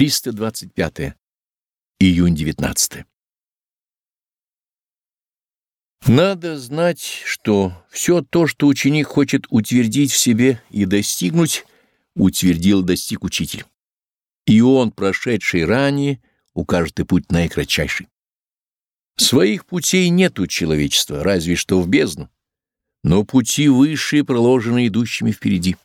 325. Июнь 19. Надо знать, что все то, что ученик хочет утвердить в себе и достигнуть, утвердил достиг учитель. И он, прошедший ранее, укажет и путь наикратчайший. Своих путей нет у человечества, разве что в бездну, но пути высшие проложены идущими впереди.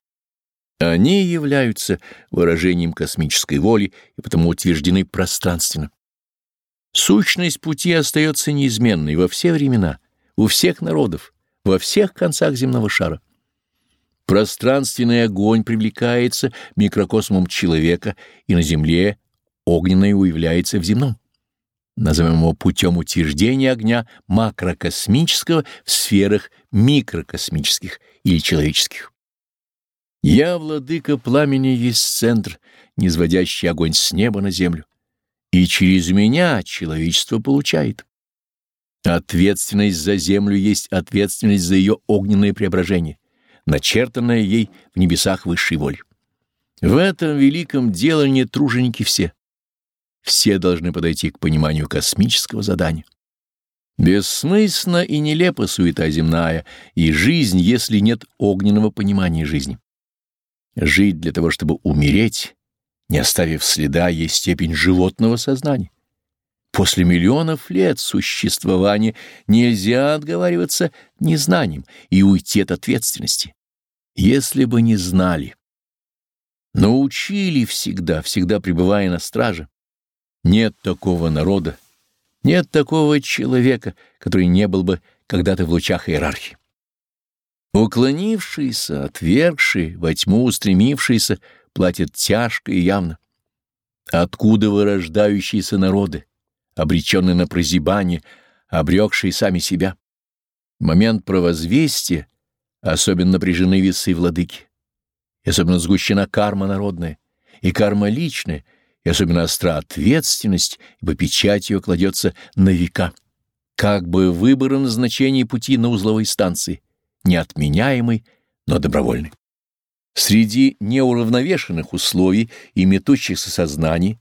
Они являются выражением космической воли и потому утверждены пространственно. Сущность пути остается неизменной во все времена, у всех народов, во всех концах земного шара. Пространственный огонь привлекается микрокосмом человека, и на Земле огненное уявляется в земном. Назовем его путем утверждения огня макрокосмического в сферах микрокосмических или человеческих. Я, владыка пламени, есть центр, низводящий огонь с неба на землю, и через меня человечество получает. Ответственность за землю есть ответственность за ее огненное преображение, начертанное ей в небесах высшей воли. В этом великом делании труженики все. Все должны подойти к пониманию космического задания. Бессмысленна и нелепа суета земная и жизнь, если нет огненного понимания жизни. Жить для того, чтобы умереть, не оставив следа, есть степень животного сознания. После миллионов лет существования нельзя отговариваться незнанием и уйти от ответственности. Если бы не знали, но учили всегда, всегда пребывая на страже. Нет такого народа, нет такого человека, который не был бы когда-то в лучах иерархии. Уклонившийся, отвергший, во тьму устремившийся, платит тяжко и явно. Откуда вырождающиеся народы, обреченные на прозябание, обрекшие сами себя? момент провозвестия особенно напряжены весы владыки, и особенно сгущена карма народная, и карма личная, и особенно остра ответственность, ибо печать ее кладется на века, как бы выбором назначения пути на узловой станции — неотменяемый, но добровольный. Среди неуравновешенных условий и метущихся сознаний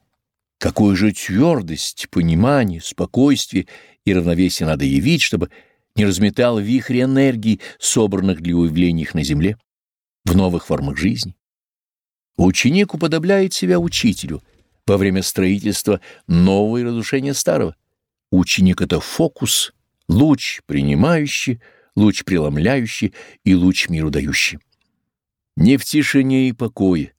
какую же твердость, понимание, спокойствие и равновесие надо явить, чтобы не разметал вихрь энергии, собранных для уявления их на земле, в новых формах жизни. Ученик уподобляет себя учителю во время строительства нового и разрушения старого. Ученик — это фокус, луч, принимающий, луч преломляющий и луч миру дающий. Не в тишине и покое,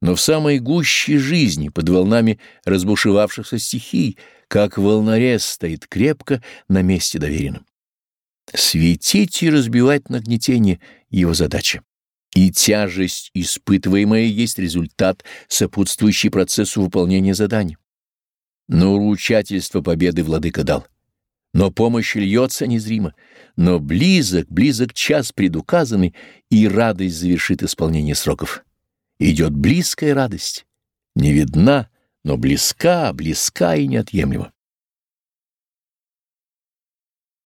но в самой гуще жизни, под волнами разбушевавшихся стихий, как волнорез стоит крепко на месте доверенном. Светить и разбивать нагнетение — его задача. И тяжесть, испытываемая, есть результат, сопутствующий процессу выполнения задания. Но уручательство победы владыка дал но помощь льется незримо, но близок, близок час предуказанный, и радость завершит исполнение сроков. Идет близкая радость, не видна, но близка, близка и неотъемлема.